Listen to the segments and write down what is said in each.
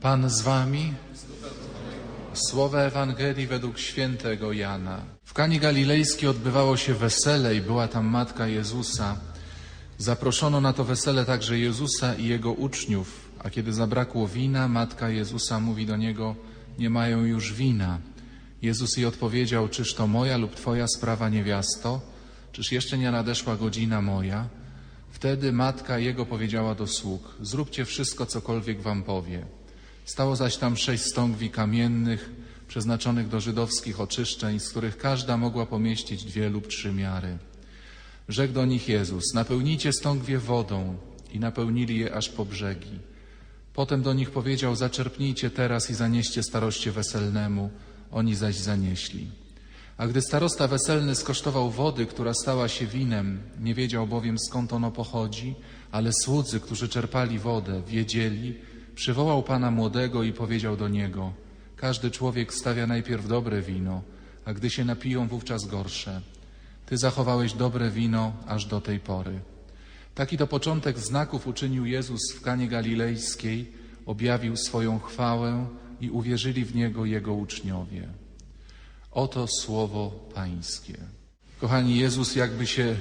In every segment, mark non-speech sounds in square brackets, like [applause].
Pan z wami. Słowa Ewangelii według świętego Jana. W Kanie Galilejskiej odbywało się wesele i była tam matka Jezusa. Zaproszono na to wesele także Jezusa i jego uczniów, a kiedy zabrakło wina, matka Jezusa mówi do niego: Nie mają już wina. Jezus jej odpowiedział: Czyż to moja lub twoja sprawa, niewiasto? Czyż jeszcze nie nadeszła godzina moja? Wtedy matka jego powiedziała do sług: Zróbcie wszystko, cokolwiek wam powie. Stało zaś tam sześć stągwi kamiennych, przeznaczonych do żydowskich oczyszczeń, z których każda mogła pomieścić dwie lub trzy miary. Rzekł do nich Jezus: Napełnijcie stągwie wodą, i napełnili je aż po brzegi. Potem do nich powiedział: Zaczerpnijcie teraz i zanieście staroście weselnemu. Oni zaś zanieśli. A gdy starosta weselny skosztował wody, która stała się winem, nie wiedział bowiem skąd ono pochodzi, ale słudzy, którzy czerpali wodę, wiedzieli, przywołał pana młodego i powiedział do niego: Każdy człowiek stawia najpierw dobre wino, a gdy się napiją, wówczas gorsze. Ty zachowałeś dobre wino aż do tej pory. Taki to początek znaków uczynił Jezus w Kanie Galilejskiej, objawił swoją chwałę i uwierzyli w Niego Jego uczniowie. Oto słowo Pańskie. Kochani, Jezus jakby się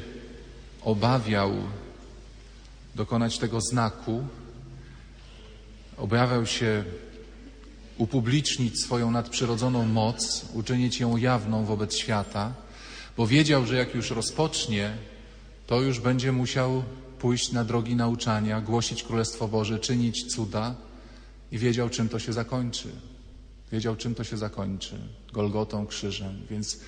obawiał dokonać tego znaku, obawiał się upublicznić swoją nadprzyrodzoną moc, uczynić ją jawną wobec świata, bo wiedział, że jak już rozpocznie, to już będzie musiał pójść na drogi nauczania, głosić Królestwo Boże, czynić cuda i wiedział, czym to się zakończy. Wiedział, czym to się zakończy. Golgotą, krzyżem. Więc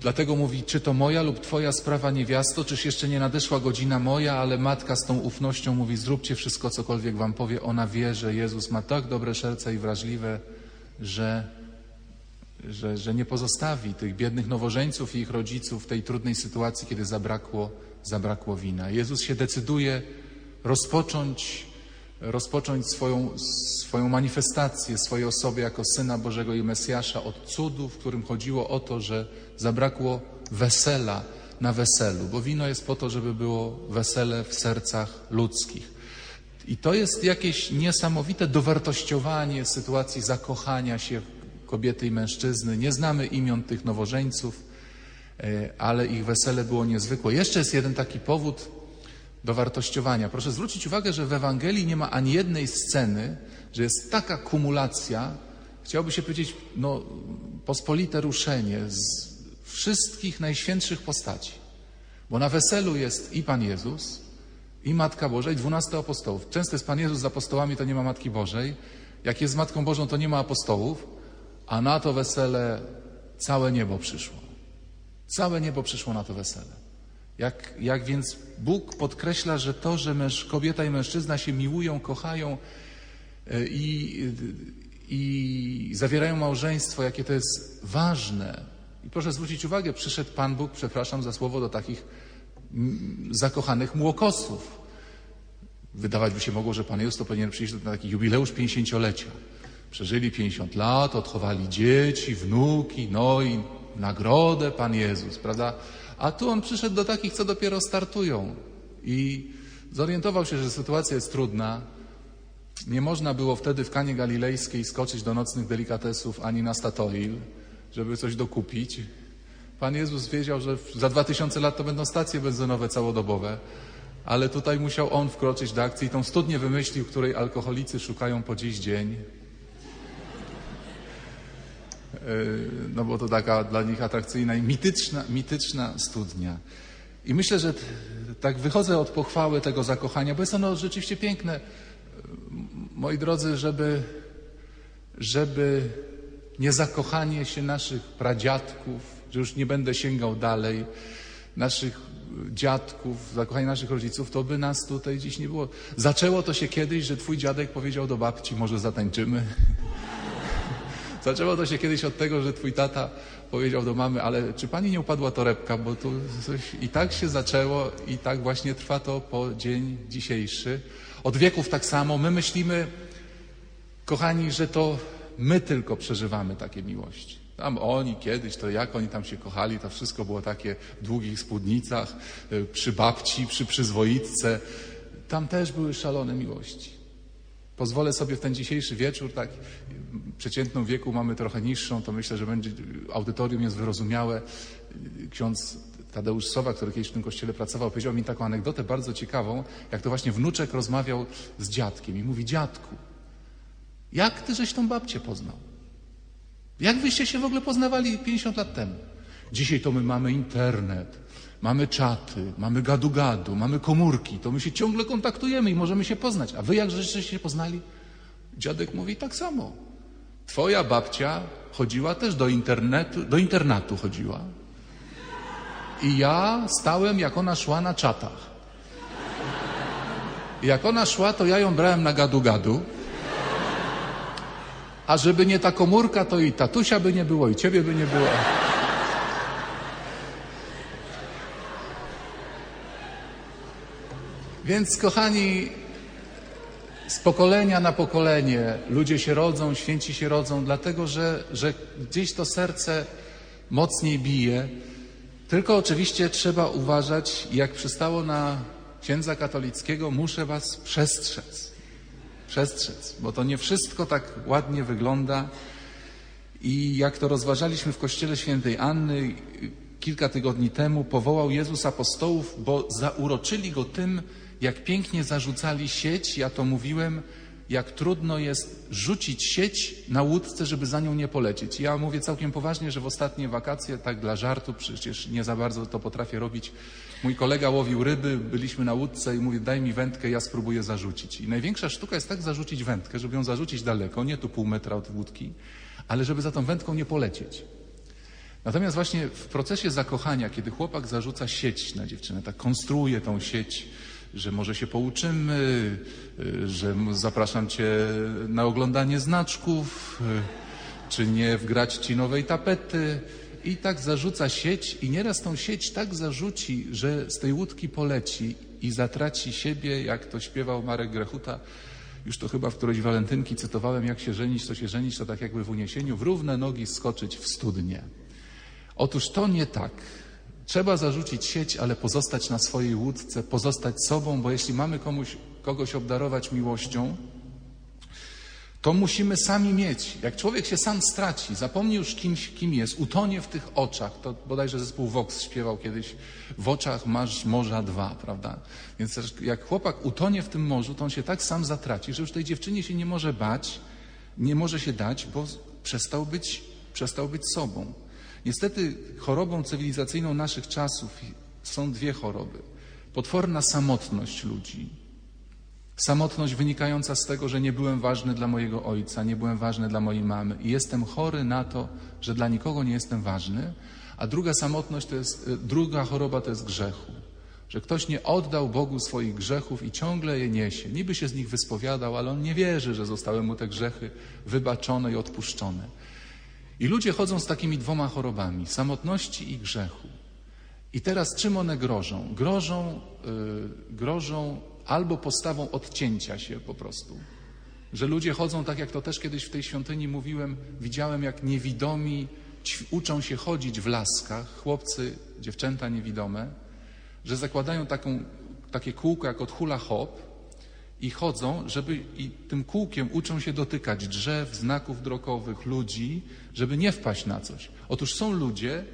dlatego mówi, czy to moja lub twoja sprawa niewiasto, czyż jeszcze nie nadeszła godzina moja, ale matka z tą ufnością mówi, zróbcie wszystko, cokolwiek wam powie. Ona wie, że Jezus ma tak dobre serce i wrażliwe, że, że, że nie pozostawi tych biednych nowożeńców i ich rodziców w tej trudnej sytuacji, kiedy zabrakło, zabrakło wina. Jezus się decyduje rozpocząć rozpocząć swoją, swoją manifestację swojej osoby jako Syna Bożego i Mesjasza od cudu, w którym chodziło o to, że zabrakło wesela na weselu, bo wino jest po to, żeby było wesele w sercach ludzkich. I to jest jakieś niesamowite dowartościowanie sytuacji zakochania się kobiety i mężczyzny. Nie znamy imion tych nowożeńców, e, ale ich wesele było niezwykłe. Jeszcze jest jeden taki powód, do wartościowania. Proszę zwrócić uwagę, że w Ewangelii nie ma ani jednej sceny, że jest taka kumulacja, chciałoby się powiedzieć, no, pospolite ruszenie z wszystkich najświętszych postaci. Bo na weselu jest i Pan Jezus, i Matka Boża, i dwunastu apostołów. Często jest Pan Jezus z apostołami, to nie ma Matki Bożej. Jak jest z Matką Bożą, to nie ma apostołów, a na to wesele całe niebo przyszło. Całe niebo przyszło na to wesele. Jak, jak więc Bóg podkreśla, że to, że męż, kobieta i mężczyzna się miłują, kochają e, i, i zawierają małżeństwo, jakie to jest ważne. I proszę zwrócić uwagę, przyszedł Pan Bóg, przepraszam za słowo, do takich mm, zakochanych młokosów. Wydawać by się mogło, że Pan Jezus to powinien przyjść na taki jubileusz 50-lecia. Przeżyli 50 lat, odchowali dzieci, wnuki, no i nagrodę Pan Jezus, prawda? A tu on przyszedł do takich, co dopiero startują i zorientował się, że sytuacja jest trudna. Nie można było wtedy w Kanie Galilejskiej skoczyć do nocnych delikatesów ani na Statoil, żeby coś dokupić. Pan Jezus wiedział, że za dwa tysiące lat to będą stacje benzynowe całodobowe, ale tutaj musiał on wkroczyć do akcji i tą studnię wymyślił, której alkoholicy szukają po dziś dzień. no bo to taka dla nich atrakcyjna i mityczna, mityczna studnia. I myślę, że tak wychodzę od pochwały tego zakochania, bo jest ono rzeczywiście piękne. Moi drodzy, żeby, żeby nie zakochanie się naszych pradziadków, że już nie będę sięgał dalej, naszych dziadków, zakochanie naszych rodziców, to by nas tutaj dziś nie było. Zaczęło to się kiedyś, że twój dziadek powiedział do babci, może zatańczymy. [laughs] Zaczęło to się kiedyś od tego, że twój tata powiedział do mamy, ale czy pani nie upadła torebka, bo tu coś... I tak się zaczęło i tak właśnie trwa to po dzień dzisiejszy. Od wieków tak samo. My myślimy, kochani, że to my tylko przeżywamy takie miłości. Tam oni kiedyś, to jak oni tam się kochali, to wszystko było takie w długich spódnicach, przy babci, przy przyzwoitce. Tam też były szalone miłości. Pozwolę sobie w ten dzisiejszy wieczór, tak przeciętną wieku mamy trochę niższą, to myślę, że będzie audytorium jest wyrozumiałe. Ksiądz Tadeusz Sowa, który kiedyś w tym kościele pracował, powiedział mi taką anegdotę bardzo ciekawą, jak to właśnie wnuczek rozmawiał z dziadkiem i mówi, dziadku, jak ty żeś tą babcię poznał? Jak wyście się w ogóle poznawali 50 lat temu? Dzisiaj to my mamy internet, mamy czaty, mamy gadu-gadu, mamy komórki, to my się ciągle kontaktujemy i możemy się poznać. A wy jak żeście się poznali? Dziadek mówi tak samo. Twoja babcia chodziła też do internetu, do internatu chodziła. I ja stałem, jak ona szła na czatach. I jak ona szła, to ja ją brałem na gadu-gadu. A żeby nie ta komórka, to i tatusia by nie było, i ciebie by nie było. Więc, kochani, z pokolenia na pokolenie ludzie się rodzą, święci się rodzą, dlatego że, że gdzieś to serce mocniej bije. Tylko oczywiście trzeba uważać, jak przystało na księdza katolickiego, muszę was przestrzec. Przestrzec, bo to nie wszystko tak ładnie wygląda. I jak to rozważaliśmy w kościele świętej Anny kilka tygodni temu, powołał Jezus apostołów, bo zauroczyli go tym, jak pięknie zarzucali sieć. Ja to mówiłem, jak trudno jest rzucić sieć na łódce, żeby za nią nie polecieć. Ja mówię całkiem poważnie, że w ostatnie wakacje, tak dla żartu, przecież nie za bardzo to potrafię robić. Mój kolega łowił ryby, byliśmy na łódce i mówi, daj mi wędkę, ja spróbuję zarzucić. I największa sztuka jest tak zarzucić wędkę, żeby ją zarzucić daleko, nie tu pół metra od łódki, ale żeby za tą wędką nie polecieć. Natomiast właśnie w procesie zakochania, kiedy chłopak zarzuca sieć na dziewczynę, tak konstruuje tą sieć, że może się pouczymy, y, że zapraszam cię na oglądanie znaczków, y, czy nie wgrać ci nowej tapety. I tak zarzuca sieć i nieraz tą sieć tak zarzuci, że z tej łódki poleci i zatraci siebie, jak to śpiewał Marek Grechuta. Już to chyba w którejś walentynki cytowałem, jak się żenić, to się żenić, to tak jakby w uniesieniu, w równe nogi skoczyć w studnie. Otóż to nie tak. Trzeba zarzucić sieć, ale pozostać na swojej łódce, pozostać sobą, bo jeśli mamy komuś, kogoś obdarować miłością, to musimy sami mieć. Jak człowiek się sam straci, zapomni już kimś, kim jest, utonie w tych oczach, to bodajże zespół Vox śpiewał kiedyś, w oczach masz morza dwa, prawda? Więc jak chłopak utonie w tym morzu, to on się tak sam zatraci, że już tej dziewczynie się nie może bać, nie może się dać, bo przestał być, przestał być sobą. Niestety chorobą cywilizacyjną naszych czasów są dwie choroby. Potworna samotność ludzi. Samotność wynikająca z tego, że nie byłem ważny dla mojego ojca, nie byłem ważny dla mojej mamy i jestem chory na to, że dla nikogo nie jestem ważny. A druga samotność to jest, druga choroba to jest grzechu. Że ktoś nie oddał Bogu swoich grzechów i ciągle je niesie. Niby się z nich wyspowiadał, ale on nie wierzy, że zostały mu te grzechy wybaczone i odpuszczone. I ludzie chodzą z takimi dwoma chorobami samotności i grzechu. I teraz czym one grożą? Grożą, yy, grożą albo postawą odcięcia się po prostu. Że ludzie chodzą tak, jak to też kiedyś w tej świątyni mówiłem, widziałem, jak niewidomi uczą się chodzić w laskach, chłopcy, dziewczęta niewidome, że zakładają taką, takie kółko jak od hula hop i chodzą, żeby i tym kółkiem uczą się dotykać drzew, znaków drogowych, ludzi, żeby nie wpaść na coś. Otóż są ludzie,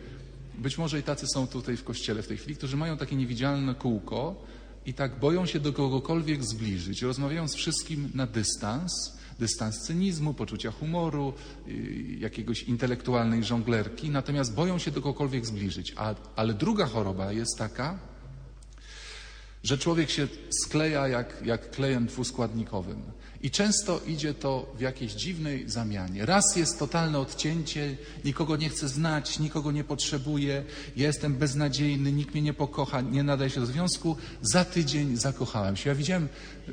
być może i tacy są tutaj w kościele w tej chwili, którzy mają takie niewidzialne kółko i tak boją się do kogokolwiek zbliżyć. Rozmawiają z wszystkim na dystans, dystans cynizmu, poczucia humoru, yy, jakiegoś intelektualnej żonglerki, natomiast boją się do kogokolwiek zbliżyć. A, ale druga choroba jest taka, że człowiek się skleja jak, jak klejem dwuskładnikowym. I często idzie to w jakiejś dziwnej zamianie. Raz jest totalne odcięcie, nikogo nie chcę znać, nikogo nie potrzebuję, ja jestem beznadziejny, nikt mnie nie pokocha, nie nadaje się do związku. Za tydzień zakochałem się. Ja widziałem,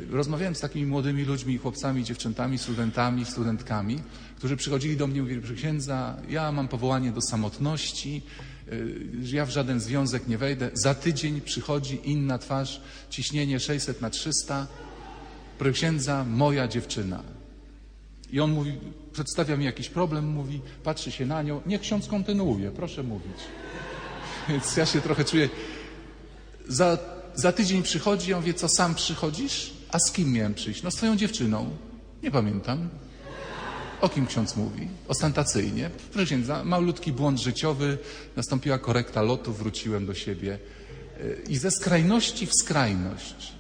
rozmawiałem z takimi młodymi ludźmi, chłopcami, dziewczętami, studentami, studentkami, którzy przychodzili do mnie i mówili, księdza, ja mam powołanie do samotności, ja w żaden związek nie wejdę. Za tydzień przychodzi inna twarz, ciśnienie 600 na 300. Proszę księdza, moja dziewczyna. I on mówi, przedstawia mi jakiś problem, mówi, patrzy się na nią, niech ksiądz kontynuuje, proszę mówić. [laughs] Więc ja się trochę czuję. Za, za tydzień przychodzi, ja mówię, co sam przychodzisz? A z kim miałem przyjść? No z twoją dziewczyną. Nie pamiętam. O kim ksiądz mówi? Ostentacyjnie. Proszę księdza, malutki błąd życiowy, nastąpiła korekta lotu, wróciłem do siebie. I ze skrajności w skrajność.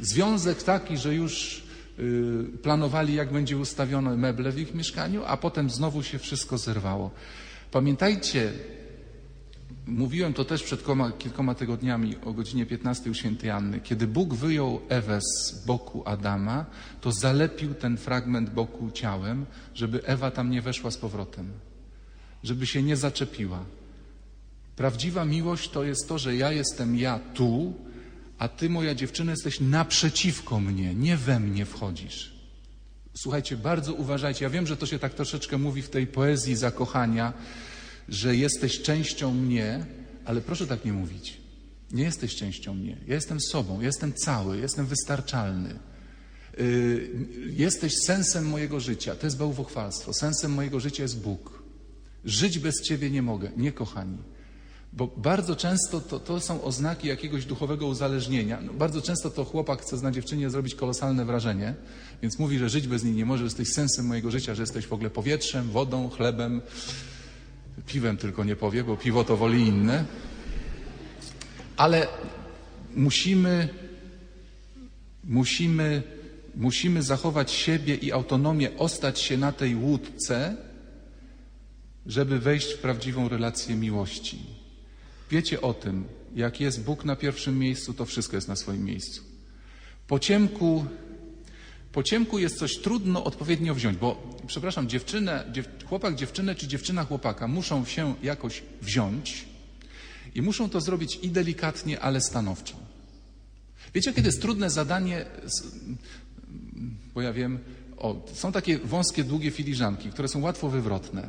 Związek taki, że już yy, planowali, jak będzie ustawione meble w ich mieszkaniu, a potem znowu się wszystko zerwało. Pamiętajcie, Mówiłem to też przed koma, kilkoma tygodniami o godzinie 15 u świętej Anny. Kiedy Bóg wyjął Ewę z boku Adama, to zalepił ten fragment boku ciałem, żeby Ewa tam nie weszła z powrotem, żeby się nie zaczepiła. Prawdziwa miłość to jest to, że ja jestem ja tu, a ty, moja dziewczyna, jesteś naprzeciwko mnie, nie we mnie wchodzisz. Słuchajcie, bardzo uważajcie. Ja wiem, że to się tak troszeczkę mówi w tej poezji zakochania, że jesteś częścią mnie, ale proszę tak nie mówić. Nie jesteś częścią mnie. Ja jestem sobą, ja jestem cały, jestem wystarczalny. Yy, jesteś sensem mojego życia. To jest bałwochwalstwo. Sensem mojego życia jest Bóg. Żyć bez Ciebie nie mogę. Nie, kochani. Bo bardzo często to, to są oznaki jakiegoś duchowego uzależnienia. No, bardzo często to chłopak chce na dziewczynie zrobić kolosalne wrażenie, więc mówi, że żyć bez niej nie może, że jesteś sensem mojego życia, że jesteś w ogóle powietrzem, wodą, chlebem, Piwem tylko nie powie, bo piwo to woli inne. Ale musimy, musimy, musimy zachować siebie i autonomię, ostać się na tej łódce, żeby wejść w prawdziwą relację miłości. Wiecie o tym, jak jest Bóg na pierwszym miejscu, to wszystko jest na swoim miejscu. Po ciemku po ciemku jest coś trudno odpowiednio wziąć, bo, przepraszam, dziewczynę, dziew, chłopak dziewczynę czy dziewczyna chłopaka muszą się jakoś wziąć i muszą to zrobić i delikatnie, ale stanowczo. Wiecie, kiedy jest trudne zadanie, bo ja wiem, o, są takie wąskie, długie filiżanki, które są łatwo wywrotne.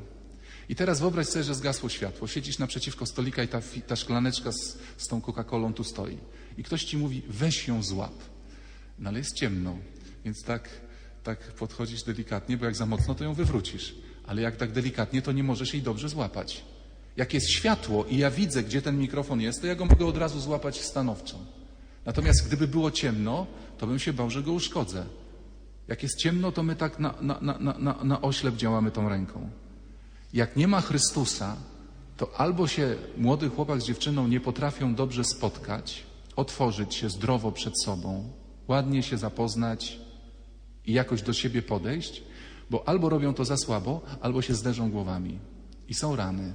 I teraz wyobraź sobie, że zgasło światło. Siedzisz naprzeciwko stolika i ta, ta szklaneczka z, z tą Coca-Colą tu stoi. I ktoś ci mówi, weź ją złap. No ale jest ciemno. Więc tak, tak podchodzisz delikatnie, bo jak za mocno, to ją wywrócisz. Ale jak tak delikatnie, to nie możesz jej dobrze złapać. Jak jest światło i ja widzę, gdzie ten mikrofon jest, to ja go mogę od razu złapać stanowczo. Natomiast gdyby było ciemno, to bym się bał, że go uszkodzę. Jak jest ciemno, to my tak na, na, na, na, na oślep działamy tą ręką. Jak nie ma Chrystusa, to albo się młody chłopak z dziewczyną nie potrafią dobrze spotkać, otworzyć się zdrowo przed sobą, ładnie się zapoznać, i jakoś do siebie podejść, bo albo robią to za słabo, albo się zderzą głowami. I są rany.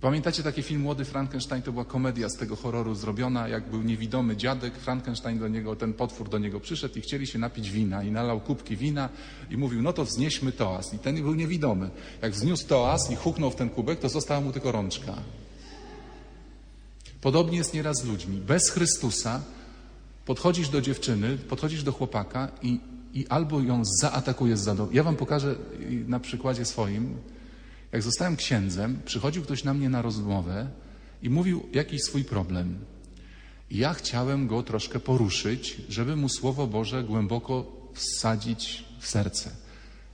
Pamiętacie taki film Młody Frankenstein? To była komedia z tego horroru zrobiona, jak był niewidomy dziadek, Frankenstein do niego, ten potwór do niego przyszedł i chcieli się napić wina i nalał kubki wina i mówił, no to wznieśmy toas. I ten był niewidomy. Jak wzniósł toas i huknął w ten kubek, to została mu tylko rączka. Podobnie jest nieraz z ludźmi. Bez Chrystusa Podchodzisz do dziewczyny, podchodzisz do chłopaka i, i albo ją zaatakujesz za do... Ja wam pokażę na przykładzie swoim. Jak zostałem księdzem, przychodził ktoś na mnie na rozmowę i mówił jakiś swój problem. I ja chciałem go troszkę poruszyć, żeby mu Słowo Boże głęboko wsadzić w serce.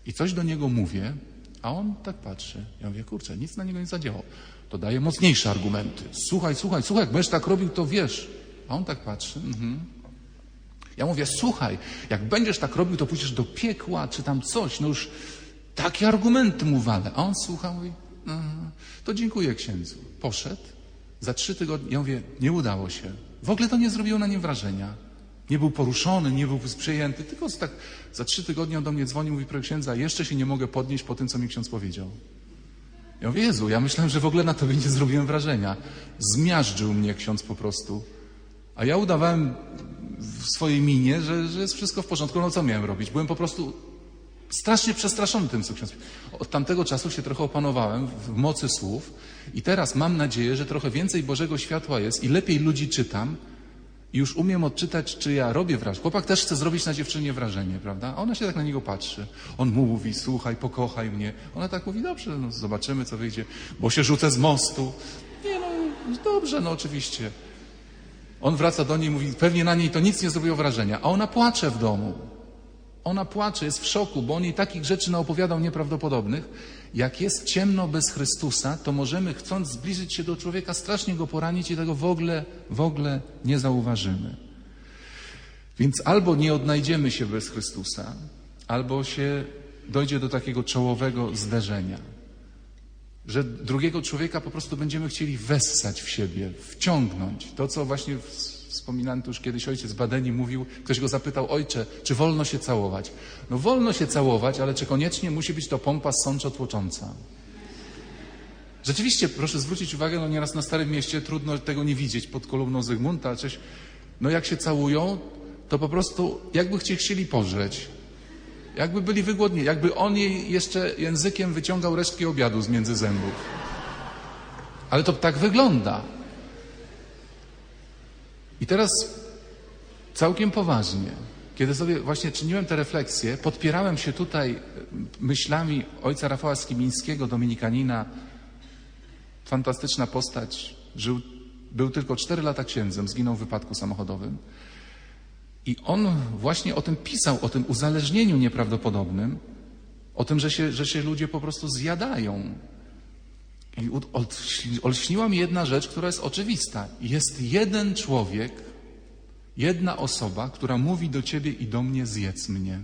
I coś do niego mówię, a on tak patrzy. Ja mówię, kurczę, nic na niego nie zadziałało. To daje mocniejsze argumenty. Słuchaj, słuchaj, słuchaj, jak będziesz tak robił, to wiesz. A on tak patrzy. Mhm. Ja mówię, słuchaj, jak będziesz tak robił, to pójdziesz do piekła, czy tam coś. No już takie argumenty mu walę. A on słucha, mówi, to dziękuję księdzu. Poszedł. Za trzy tygodnie, ja mówię, nie udało się. W ogóle to nie zrobiło na nim wrażenia. Nie był poruszony, nie był przejęty, tylko tak za trzy tygodnie on do mnie dzwonił, mówi, proszę księdza, jeszcze się nie mogę podnieść po tym, co mi ksiądz powiedział. Ja mówię, Jezu, ja myślałem, że w ogóle na tobie nie zrobiłem wrażenia. Zmiażdżył mnie ksiądz po prostu. A ja udawałem w swojej minie, że, że jest wszystko w porządku. No co miałem robić? Byłem po prostu strasznie przestraszony tym, co ksiądz. Od tamtego czasu się trochę opanowałem w mocy słów i teraz mam nadzieję, że trochę więcej Bożego światła jest i lepiej ludzi czytam i już umiem odczytać, czy ja robię wrażenie. Chłopak też chce zrobić na dziewczynie wrażenie, prawda? A ona się tak na niego patrzy. On mówi, słuchaj, pokochaj mnie. Ona tak mówi, dobrze, no zobaczymy, co wyjdzie, bo się rzucę z mostu. Nie no, dobrze, no oczywiście. On wraca do niej i mówi, pewnie na niej to nic nie zrobiło wrażenia, a ona płacze w domu. Ona płacze, jest w szoku, bo on jej takich rzeczy naopowiadał nieprawdopodobnych. Jak jest ciemno bez Chrystusa, to możemy, chcąc zbliżyć się do człowieka, strasznie go poranić i tego w ogóle, w ogóle nie zauważymy. Więc albo nie odnajdziemy się bez Chrystusa, albo się dojdzie do takiego czołowego zderzenia. Że drugiego człowieka po prostu będziemy chcieli wessać w siebie, wciągnąć. To, co właśnie wspominany tu już kiedyś ojciec Badeni mówił, ktoś go zapytał, ojcze, czy wolno się całować? No wolno się całować, ale czy koniecznie musi być to pompa sączo tłocząca? Rzeczywiście, proszę zwrócić uwagę, no nieraz na Starym Mieście trudno tego nie widzieć pod kolumną Zygmunta, coś, no jak się całują, to po prostu jakby cię chcieli pożreć. Jakby byli wygłodni, jakby on jej jeszcze językiem wyciągał resztki obiadu z między zębów. Ale to tak wygląda. I teraz całkiem poważnie, kiedy sobie właśnie czyniłem te refleksje, podpierałem się tutaj e, myślami ojca Rafała Skimińskiego, dominikanina, fantastyczna postać, żył, był tylko 4 lata księdzem, zginął w wypadku samochodowym. I on właśnie o tym pisał, o tym uzależnieniu nieprawdopodobnym, o tym, że się, że się ludzie po prostu zjadają. I olśniła mi jedna rzecz, która jest oczywista. Jest jeden człowiek, jedna osoba, która mówi do ciebie i do mnie: zjedz mnie.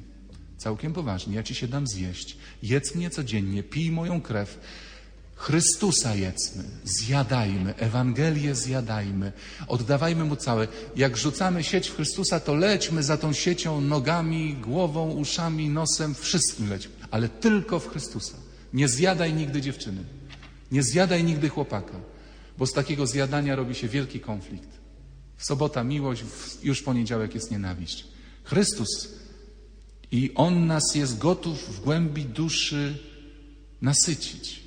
Całkiem poważnie, ja ci się dam zjeść. Jedz mnie codziennie, pij moją krew. Chrystusa jedzmy, zjadajmy, Ewangelię zjadajmy, oddawajmy Mu całe. Jak rzucamy sieć w Chrystusa, to lećmy za tą siecią nogami, głową, uszami, nosem, wszystkim lećmy, ale tylko w Chrystusa. Nie zjadaj nigdy dziewczyny, nie zjadaj nigdy chłopaka, bo z takiego zjadania robi się wielki konflikt. W sobota miłość, już poniedziałek jest nienawiść. Chrystus i On nas jest gotów w głębi duszy nasycić.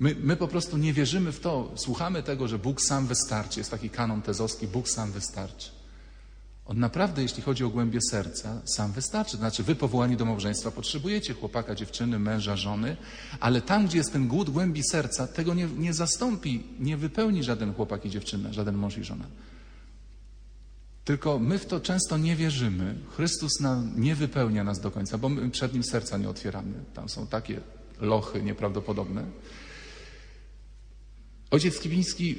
My, my po prostu nie wierzymy w to. Słuchamy tego, że Bóg sam wystarczy. Jest taki kanon tezowski, Bóg sam wystarczy. On naprawdę, jeśli chodzi o głębię serca, sam wystarczy. Znaczy, wy powołani do małżeństwa potrzebujecie chłopaka, dziewczyny, męża, żony, ale tam, gdzie jest ten głód głębi serca, tego nie, nie zastąpi, nie wypełni żaden chłopak i dziewczyna, żaden mąż i żona. Tylko my w to często nie wierzymy. Chrystus nam nie wypełnia nas do końca, bo my przed Nim serca nie otwieramy. Tam są takie lochy nieprawdopodobne. Ojciec Kibiński,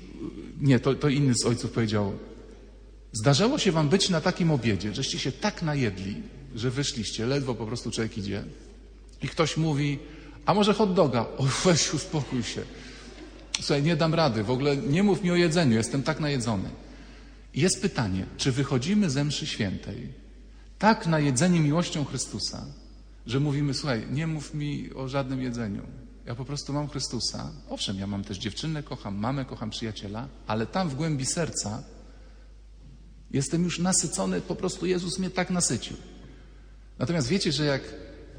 nie, to, to inny z ojców powiedział, zdarzało się wam być na takim obiedzie, żeście się tak najedli, że wyszliście, ledwo po prostu człowiek idzie i ktoś mówi, a może hot doga? O, weź uspokój się. Słuchaj, nie dam rady, w ogóle nie mów mi o jedzeniu, jestem tak najedzony. Jest pytanie, czy wychodzimy ze mszy świętej tak najedzeni miłością Chrystusa, że mówimy, słuchaj, nie mów mi o żadnym jedzeniu. Ja po prostu mam Chrystusa. Owszem, ja mam też dziewczynę, kocham mamę, kocham przyjaciela, ale tam w głębi serca jestem już nasycony, po prostu Jezus mnie tak nasycił. Natomiast wiecie, że jak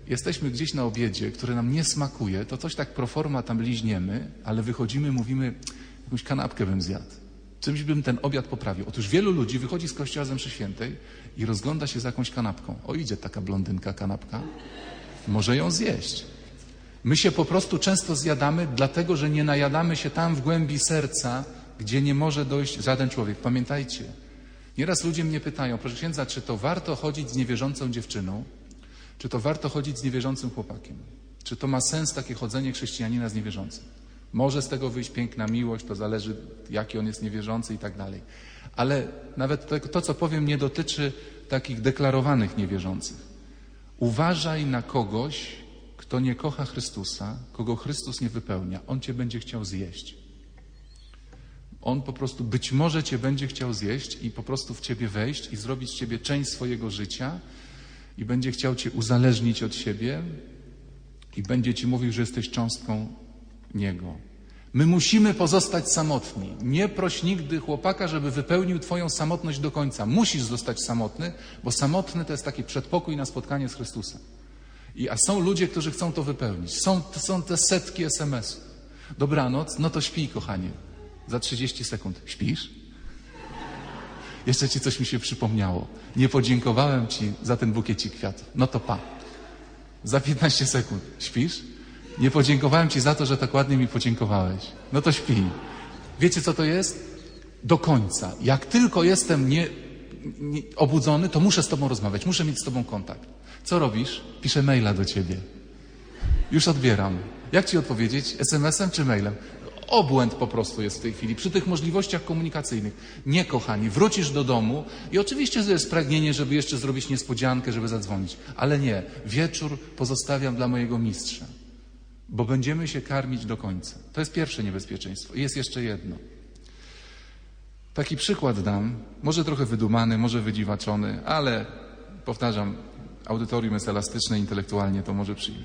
jesteśmy gdzieś na obiedzie, który nam nie smakuje, to coś tak pro forma tam liźniemy, ale wychodzimy, mówimy, jakąś kanapkę bym zjadł. Czymś bym ten obiad poprawił. Otóż wielu ludzi wychodzi z kościoła ze świętej i rozgląda się za jakąś kanapką. O, idzie taka blondynka kanapka. Może ją zjeść. My się po prostu często zjadamy, dlatego że nie najadamy się tam w głębi serca, gdzie nie może dojść żaden człowiek. Pamiętajcie, nieraz ludzie mnie pytają, proszę księdza, czy to warto chodzić z niewierzącą dziewczyną, czy to warto chodzić z niewierzącym chłopakiem? Czy to ma sens takie chodzenie chrześcijanina z niewierzącym? Może z tego wyjść piękna miłość, to zależy, jaki on jest niewierzący i tak dalej. Ale nawet to, to, co powiem, nie dotyczy takich deklarowanych niewierzących. Uważaj na kogoś, kto nie kocha Chrystusa, kogo Chrystus nie wypełnia. On cię będzie chciał zjeść. On po prostu być może cię będzie chciał zjeść i po prostu w ciebie wejść i zrobić z ciebie część swojego życia i będzie chciał cię uzależnić od siebie i będzie ci mówił, że jesteś cząstką Niego. My musimy pozostać samotni. Nie proś nigdy chłopaka, żeby wypełnił Twoją samotność do końca. Musisz zostać samotny, bo samotny to jest taki przedpokój na spotkanie z Chrystusem. I, a są ludzie, którzy chcą to wypełnić. Są, są te setki SMS-ów. Dobranoc, no to śpij, kochanie. Za 30 sekund. Śpisz? Jeszcze ci coś mi się przypomniało. Nie podziękowałem ci za ten bukiecik kwiatów. No to pa. Za 15 sekund. Śpisz? Nie podziękowałem ci za to, że tak ładnie mi podziękowałeś. No to śpij. Wiecie, co to jest? Do końca. Jak tylko jestem nie, nie, obudzony, to muszę z tobą rozmawiać, muszę mieć z tobą kontakt. Co robisz? Piszę maila do ciebie. Już odbieram. Jak ci odpowiedzieć? SMS-em czy mailem? obłęd po prostu jest w tej chwili, przy tych możliwościach komunikacyjnych. Nie, kochani, wrócisz do domu i oczywiście jest pragnienie, żeby jeszcze zrobić niespodziankę, żeby zadzwonić, ale nie, wieczór pozostawiam dla mojego mistrza, bo będziemy się karmić do końca. To jest pierwsze niebezpieczeństwo. I jest jeszcze jedno. Taki przykład dam, może trochę wydumany, może wydziwaczony, ale powtarzam, audytorium jest elastyczne intelektualnie, to może przyjmie.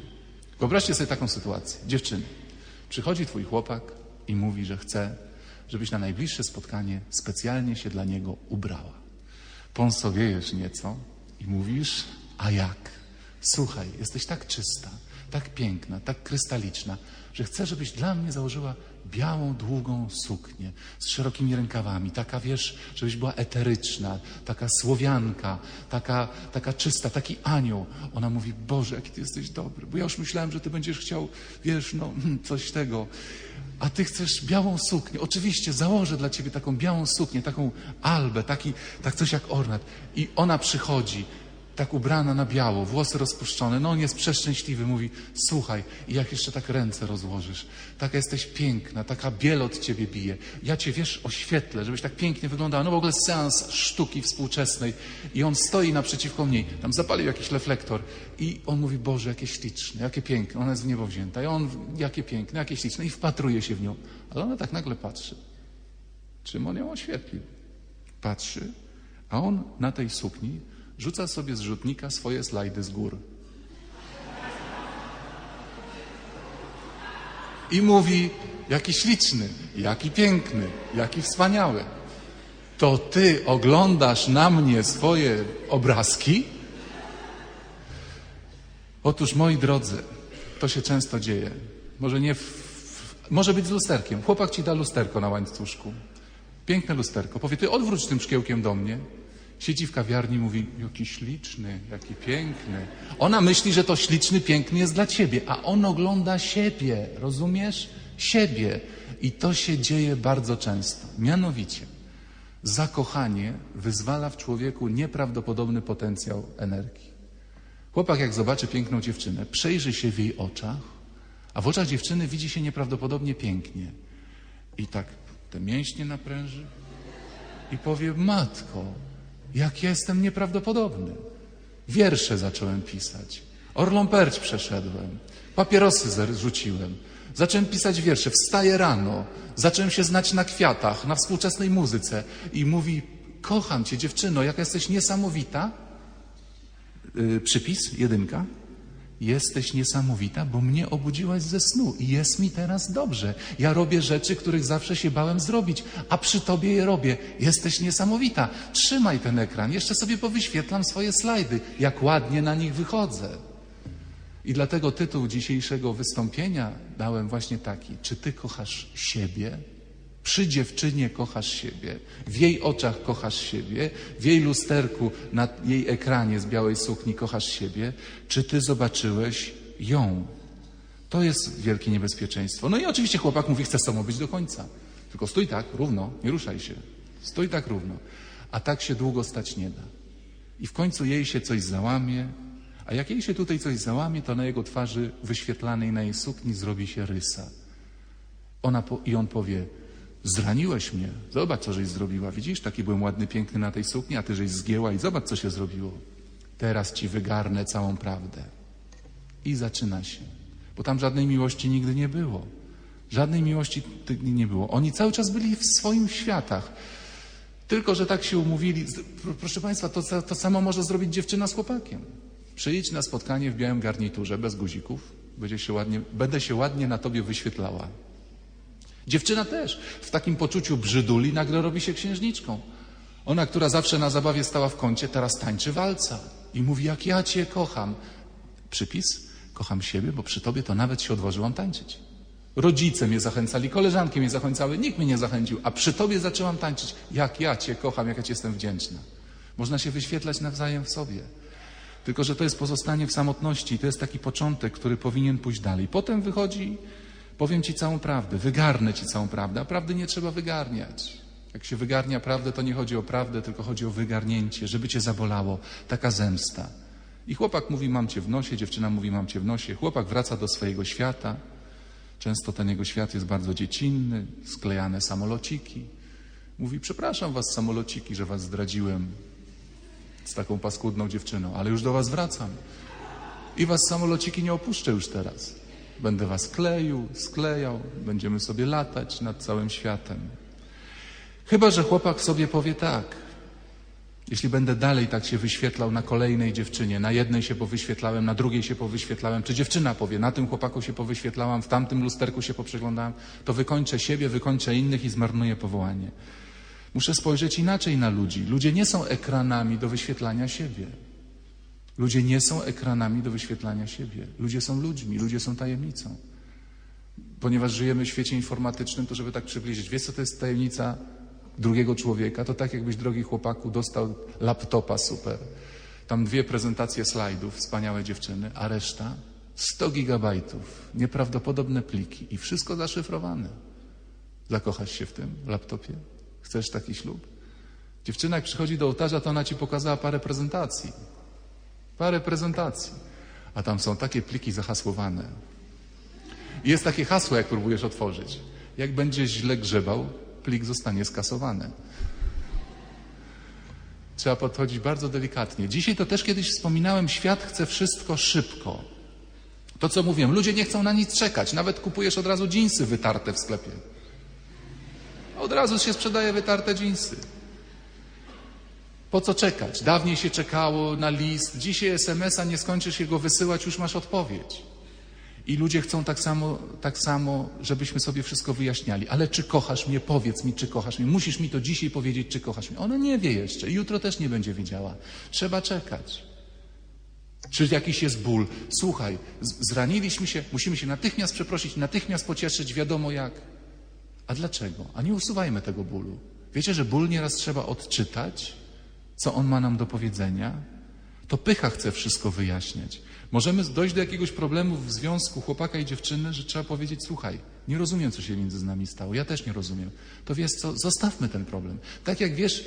Wyobraźcie sobie taką sytuację. Dziewczyny, przychodzi twój chłopak i mówi, że chce, żebyś na najbliższe spotkanie specjalnie się dla niego ubrała. Pąsowiejesz nieco i mówisz, a jak? Słuchaj, jesteś tak czysta, tak piękna, tak krystaliczna, że chcę, żebyś dla mnie założyła białą, długą suknię z szerokimi rękawami, taka wiesz, żebyś była eteryczna, taka słowianka, taka, taka czysta, taki anioł. Ona mówi, Boże, jaki ty jesteś dobry, bo ja już myślałem, że ty będziesz chciał, wiesz, no, coś tego. A ty chcesz białą suknię. Oczywiście założę dla ciebie taką białą suknię, taką albę, taki, tak coś jak ornat. I ona przychodzi, tak ubrana na biało, włosy rozpuszczone. No on jest przeszczęśliwy, mówi, słuchaj, i jak jeszcze tak ręce rozłożysz, taka jesteś piękna, taka biel od ciebie bije. Ja cię, wiesz, oświetlę, żebyś tak pięknie wyglądała. No w ogóle seans sztuki współczesnej. I on stoi naprzeciwko mnie, tam zapalił jakiś reflektor i on mówi, Boże, jakie śliczne, jakie piękne. Ona jest w niebo wzięta. I on, jakie piękne, jakie śliczne. I wpatruje się w nią. Ale ona tak nagle patrzy. Czym on ją oświetlił? Patrzy, a on na tej sukni rzuca sobie z rzutnika swoje slajdy z gór. I mówi, jaki śliczny, jaki piękny, jaki wspaniały. To ty oglądasz na mnie swoje obrazki? Otóż, moi drodzy, to się często dzieje. Może nie w, może być z lusterkiem. Chłopak ci da lusterko na łańcuszku. Piękne lusterko. Powie, ty odwróć tym szkiełkiem do mnie. Siedzi w kawiarni, mówi, jaki śliczny, jaki piękny. Ona myśli, że to śliczny, piękny jest dla ciebie, a on ogląda siebie, rozumiesz? Siebie. I to się dzieje bardzo często. Mianowicie, zakochanie wyzwala w człowieku nieprawdopodobny potencjał energii. Chłopak, jak zobaczy piękną dziewczynę, przejrzy się w jej oczach, a w oczach dziewczyny widzi się nieprawdopodobnie pięknie. I tak te mięśnie napręży i powie, matko, jak ja jestem nieprawdopodobny. Wiersze zacząłem pisać. Orlą perć przeszedłem. Papierosy zrzuciłem. Zacząłem pisać wiersze. Wstaję rano. Zacząłem się znać na kwiatach, na współczesnej muzyce. I mówi, kocham cię dziewczyno, jak jesteś niesamowita. Yy, przypis, jedynka. Jesteś niesamowita, bo mnie obudziłaś ze snu i jest mi teraz dobrze. Ja robię rzeczy, których zawsze się bałem zrobić, a przy tobie je robię. Jesteś niesamowita. Trzymaj ten ekran, jeszcze sobie powyświetlam swoje slajdy, jak ładnie na nich wychodzę. I dlatego tytuł dzisiejszego wystąpienia dałem właśnie taki: Czy ty kochasz siebie? Przy dziewczynie kochasz siebie, w jej oczach kochasz siebie, w jej lusterku na jej ekranie z białej sukni kochasz siebie. Czy ty zobaczyłeś ją? To jest wielkie niebezpieczeństwo. No i oczywiście chłopak mówi, chce samo być do końca. Tylko stój tak, równo, nie ruszaj się. Stój tak równo. A tak się długo stać nie da. I w końcu jej się coś załamie, a jak jej się tutaj coś załamie, to na jego twarzy wyświetlanej na jej sukni zrobi się rysa. Ona po, I on powie, Zraniłeś mnie. Zobacz, co żeś zrobiła. Widzisz, taki byłem ładny, piękny na tej sukni, a ty żeś zgięła i zobacz, co się zrobiło. Teraz ci wygarnę całą prawdę. I zaczyna się. Bo tam żadnej miłości nigdy nie było. Żadnej miłości nigdy nie było. Oni cały czas byli w swoim światach. Tylko, że tak się umówili. Proszę Państwa, to, to samo może zrobić dziewczyna z chłopakiem. Przyjdź na spotkanie w białym garniturze, bez guzików. Będzie się ładnie, będę się ładnie na tobie wyświetlała. Dziewczyna też w takim poczuciu brzyduli nagle robi się księżniczką. Ona, która zawsze na zabawie stała w kącie, teraz tańczy walca i mówi, jak ja cię kocham. Przypis, kocham siebie, bo przy tobie to nawet się odważyłam tańczyć. Rodzice mnie zachęcali, koleżanki mnie zachęcały, nikt mnie nie zachęcił, a przy tobie zaczęłam tańczyć. Jak ja cię kocham, jak ja ci jestem wdzięczna. Można się wyświetlać nawzajem w sobie. Tylko, że to jest pozostanie w samotności to jest taki początek, który powinien pójść dalej. Potem wychodzi Powiem Ci całą prawdę, wygarnę Ci całą prawdę, a prawdy nie trzeba wygarniać. Jak się wygarnia prawdę, to nie chodzi o prawdę, tylko chodzi o wygarnięcie, żeby Cię zabolało. Taka zemsta. I chłopak mówi, mam Cię w nosie, dziewczyna mówi, mam Cię w nosie. Chłopak wraca do swojego świata. Często ten jego świat jest bardzo dziecinny, sklejane samolociki. Mówi, przepraszam was samolociki, że was zdradziłem z taką paskudną dziewczyną, ale już do was wracam. I was samolociki nie opuszczę już teraz. Będę was kleił, sklejał, będziemy sobie latać nad całym światem. Chyba, że chłopak sobie powie tak. Jeśli będę dalej tak się wyświetlał na kolejnej dziewczynie, na jednej się powyświetlałem, na drugiej się powyświetlałem, czy dziewczyna powie, na tym chłopaku się powyświetlałam, w tamtym lusterku się poprzeglądałam, to wykończę siebie, wykończę innych i zmarnuję powołanie. Muszę spojrzeć inaczej na ludzi. Ludzie nie są ekranami do wyświetlania siebie. Ludzie nie są ekranami do wyświetlania siebie. Ludzie są ludźmi, ludzie są tajemnicą. Ponieważ żyjemy w świecie informatycznym, to żeby tak przybliżyć, wiesz co to jest tajemnica drugiego człowieka? To tak jakbyś, drogi chłopaku, dostał laptopa super. Tam dwie prezentacje slajdów, wspaniałe dziewczyny, a reszta 100 gigabajtów, nieprawdopodobne pliki i wszystko zaszyfrowane. Zakochasz się w tym laptopie? Chcesz taki ślub? Dziewczyna, jak przychodzi do ołtarza, to ona ci pokazała parę prezentacji. Parę prezentacji. A tam są takie pliki zahasłowane. Jest takie hasło, jak próbujesz otworzyć. Jak będziesz źle grzebał, plik zostanie skasowany. Trzeba podchodzić bardzo delikatnie. Dzisiaj to też kiedyś wspominałem, świat chce wszystko szybko. To co mówiłem, ludzie nie chcą na nic czekać. Nawet kupujesz od razu dżinsy wytarte w sklepie. Od razu się sprzedaje wytarte dżinsy. Po co czekać? Dawniej się czekało na list, dzisiaj SMS-a nie skończysz jego wysyłać, już masz odpowiedź. I ludzie chcą tak samo, tak samo, żebyśmy sobie wszystko wyjaśniali. Ale czy kochasz mnie? Powiedz mi, czy kochasz mnie. Musisz mi to dzisiaj powiedzieć, czy kochasz mnie. Ona nie wie jeszcze. Jutro też nie będzie wiedziała. Trzeba czekać. Czy jakiś jest ból? Słuchaj, zraniliśmy się, musimy się natychmiast przeprosić, natychmiast pocieszyć, wiadomo jak. A dlaczego? A nie usuwajmy tego bólu. Wiecie, że ból nieraz trzeba odczytać, co on ma nam do powiedzenia? To pycha chce wszystko wyjaśniać. Możemy dojść do jakiegoś problemu w związku chłopaka i dziewczyny, że trzeba powiedzieć, słuchaj, nie rozumiem, co się między nami stało, ja też nie rozumiem. To wiesz co, zostawmy ten problem. Tak jak wiesz,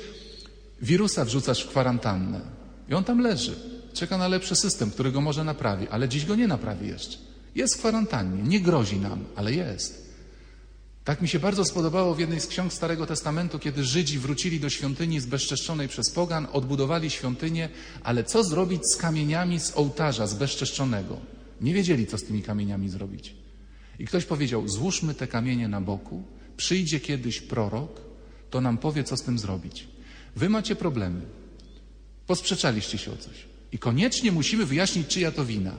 wirusa wrzucasz w kwarantannę i on tam leży, czeka na lepszy system, który go może naprawi, ale dziś go nie naprawi jeszcze. Jest w kwarantannie, nie grozi nam, ale jest. Tak mi się bardzo spodobało w jednej z ksiąg Starego Testamentu, kiedy Żydzi wrócili do świątyni zbezczeszczonej przez pogan, odbudowali świątynię, ale co zrobić z kamieniami z ołtarza zbezczeszczonego? Nie wiedzieli, co z tymi kamieniami zrobić. I ktoś powiedział, złóżmy te kamienie na boku, przyjdzie kiedyś prorok, to nam powie, co z tym zrobić. Wy macie problemy, posprzeczaliście się o coś i koniecznie musimy wyjaśnić, czyja to wina.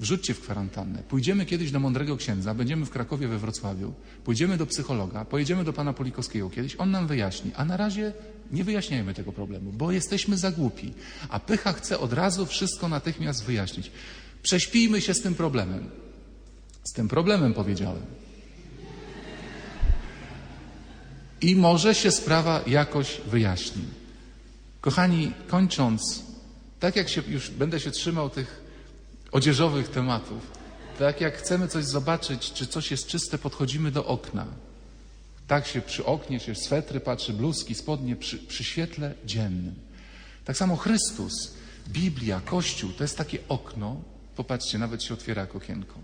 Wrzućcie w kwarantannę. Pójdziemy kiedyś do mądrego księdza, będziemy w Krakowie, we Wrocławiu, pójdziemy do psychologa, pojedziemy do pana Polikowskiego kiedyś, on nam wyjaśni, a na razie nie wyjaśniajmy tego problemu, bo jesteśmy za głupi, a pycha chce od razu wszystko natychmiast wyjaśnić. Prześpijmy się z tym problemem. Z tym problemem powiedziałem. I może się sprawa jakoś wyjaśni. Kochani, kończąc, tak jak się już będę się trzymał tych odzieżowych tematów, tak jak chcemy coś zobaczyć, czy coś jest czyste, podchodzimy do okna. Tak się przy oknie się swetry patrzy, bluzki, spodnie, przy, przy świetle dziennym. Tak samo Chrystus, Biblia, Kościół to jest takie okno, popatrzcie, nawet się otwiera jak okienko,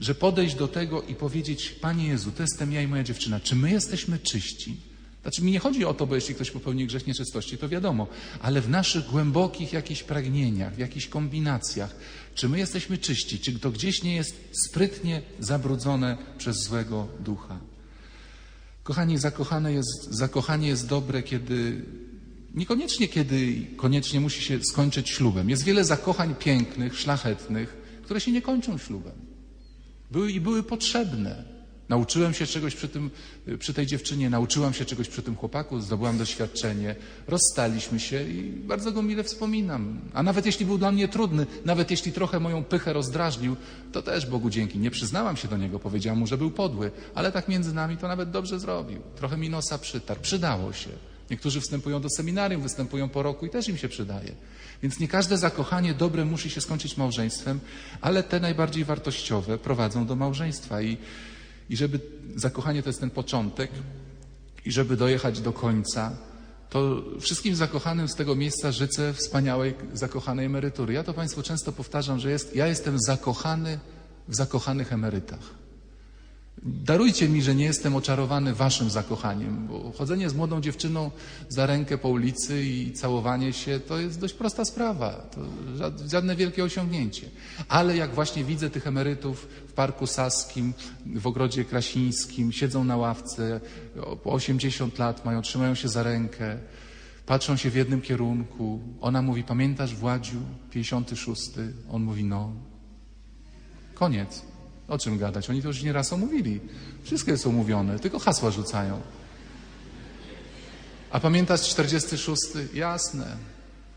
że podejść do tego i powiedzieć, Panie Jezu, to jestem ja i moja dziewczyna, czy my jesteśmy czyści? Znaczy mi nie chodzi o to, bo jeśli ktoś popełni grzech nieczystości, to wiadomo, ale w naszych głębokich jakichś pragnieniach, w jakichś kombinacjach, czy my jesteśmy czyści, czy to gdzieś nie jest sprytnie zabrudzone przez złego ducha. Kochani, zakochane jest, zakochanie jest dobre, kiedy niekoniecznie kiedy koniecznie musi się skończyć ślubem. Jest wiele zakochań pięknych, szlachetnych, które się nie kończą ślubem. Były i były potrzebne. Nauczyłem się czegoś przy, tym, przy tej dziewczynie, nauczyłam się czegoś przy tym chłopaku, zdobyłam doświadczenie, rozstaliśmy się i bardzo go mile wspominam. A nawet jeśli był dla mnie trudny, nawet jeśli trochę moją pychę rozdrażnił, to też Bogu dzięki. Nie przyznałam się do niego, powiedziałam mu, że był podły, ale tak między nami to nawet dobrze zrobił. Trochę mi nosa przytarł, przydało się. Niektórzy wstępują do seminarium, występują po roku i też im się przydaje. Więc nie każde zakochanie dobre musi się skończyć małżeństwem, ale te najbardziej wartościowe prowadzą do małżeństwa. I, i żeby zakochanie to jest ten początek, i żeby dojechać do końca, to wszystkim zakochanym z tego miejsca życzę wspaniałej, zakochanej emerytury. Ja to Państwu często powtarzam, że jest, ja jestem zakochany w zakochanych emerytach. Darujcie mi, że nie jestem oczarowany waszym zakochaniem, bo chodzenie z młodą dziewczyną za rękę po ulicy i całowanie się to jest dość prosta sprawa. To ża- żadne wielkie osiągnięcie. Ale jak właśnie widzę tych emerytów w Parku Saskim, w Ogrodzie Krasińskim, siedzą na ławce, po 80 lat mają, trzymają się za rękę, patrzą się w jednym kierunku. Ona mówi, pamiętasz Władziu, 56? On mówi, no. Koniec. O czym gadać? Oni to już nieraz omówili. Wszystko jest omówione, tylko hasła rzucają. A pamiętasz 46? Jasne.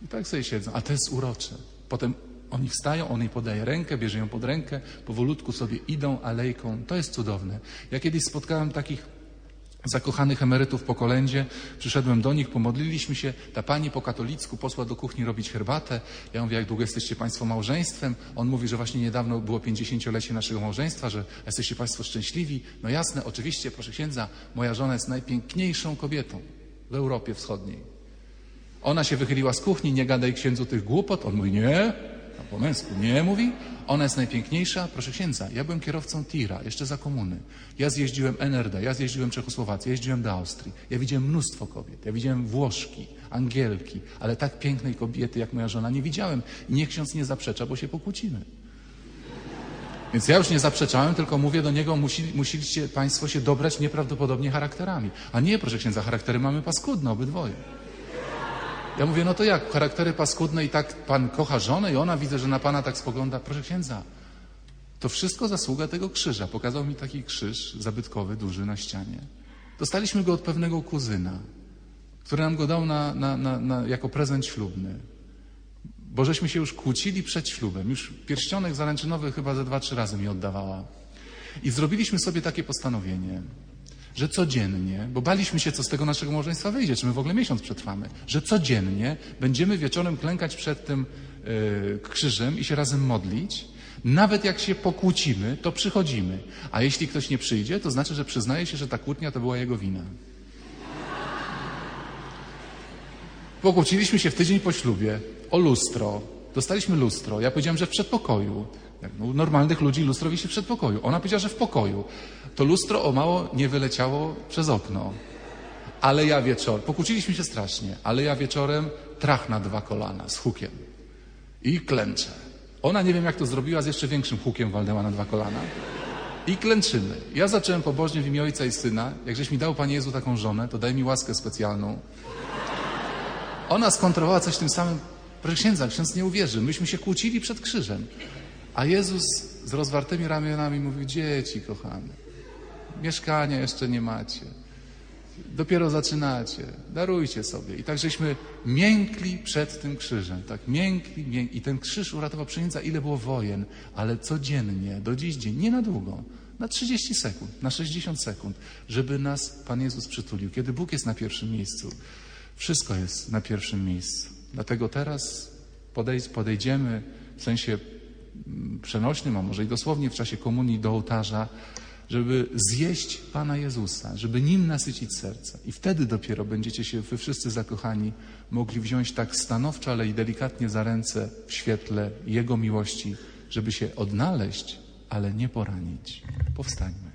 I tak sobie siedzą. A to jest urocze. Potem oni wstają, on jej podaje rękę, bierze ją pod rękę, powolutku sobie idą alejką. To jest cudowne. Ja kiedyś spotkałem takich zakochanych emerytów po kolędzie. Przyszedłem do nich, pomodliliśmy się. Ta pani po katolicku posła do kuchni robić herbatę. Ja mówię, jak długo jesteście państwo małżeństwem? On mówi, że właśnie niedawno było 50-lecie naszego małżeństwa, że jesteście państwo szczęśliwi. No jasne, oczywiście, proszę księdza, moja żona jest najpiękniejszą kobietą w Europie Wschodniej. Ona się wychyliła z kuchni, nie gadaj księdzu tych głupot. On mówi, nie, a po męsku, nie, mówi. Ona jest najpiękniejsza. Proszę księdza, ja byłem kierowcą tira, jeszcze za komuny. Ja zjeździłem NRD, ja zjeździłem Czechosłowację, jeździłem do Austrii. Ja widziałem mnóstwo kobiet, ja widziałem Włoszki, Angielki, ale tak pięknej kobiety jak moja żona nie widziałem. I niech ksiądz nie zaprzecza, bo się pokłócimy. Więc ja już nie zaprzeczałem, tylko mówię do niego, musi, musieliście Państwo się dobrać nieprawdopodobnie charakterami. A nie, proszę księdza, charaktery mamy paskudne obydwoje. Ja mówię, no to jak, charaktery paskudne i tak pan kocha żonę i ona widzę, że na pana tak spogląda. Proszę księdza, to wszystko zasługa tego krzyża. Pokazał mi taki krzyż zabytkowy, duży na ścianie. Dostaliśmy go od pewnego kuzyna, który nam go dał na, na, na, na, jako prezent ślubny. Bo żeśmy się już kłócili przed ślubem. Już pierścionek zaręczynowy chyba ze dwa, trzy razy mi oddawała. I zrobiliśmy sobie takie postanowienie, że codziennie, bo baliśmy się, co z tego naszego małżeństwa wyjdzie, czy my w ogóle miesiąc przetrwamy, że codziennie będziemy wieczorem klękać przed tym e, krzyżem i się razem modlić. Nawet jak się pokłócimy, to przychodzimy. A jeśli ktoś nie przyjdzie, to znaczy, że przyznaje się, że ta kłótnia to była jego wina. Pokłóciliśmy się w tydzień po ślubie o lustro. Dostaliśmy lustro. Ja powiedziałem, że w przedpokoju. Jak u normalnych ludzi lustro wisi w przedpokoju. Ona powiedziała, że w pokoju. To lustro o mało nie wyleciało przez okno. Ale ja wieczorem, pokłóciliśmy się strasznie, ale ja wieczorem trach na dwa kolana z hukiem. I klęczę. Ona nie wiem jak to zrobiła, z jeszcze większym hukiem walnęła na dwa kolana. I klęczymy. Ja zacząłem pobożnie w imię Ojca i Syna. Jak żeś mi dał, Panie Jezu, taką żonę, to daj mi łaskę specjalną. Ona skontrolowała coś tym samym. Proszę księdza, ksiądz nie uwierzy. Myśmy się kłócili przed krzyżem. A Jezus z rozwartymi ramionami mówił, dzieci kochane, mieszkania jeszcze nie macie. Dopiero zaczynacie. Darujcie sobie. I tak żeśmy miękli przed tym krzyżem. Tak miękli, miękli. I ten krzyż uratował przyjęcia, ile było wojen. Ale codziennie, do dziś dzień, nie na długo, na 30 sekund, na 60 sekund, żeby nas Pan Jezus przytulił. Kiedy Bóg jest na pierwszym miejscu, wszystko jest na pierwszym miejscu. Dlatego teraz podejdziemy w sensie przenośnym, a może i dosłownie w czasie komunii do ołtarza, żeby zjeść Pana Jezusa, żeby Nim nasycić serca. I wtedy dopiero będziecie się wy wszyscy zakochani mogli wziąć tak stanowczo, ale i delikatnie za ręce w świetle Jego miłości, żeby się odnaleźć, ale nie poranić. Powstańmy.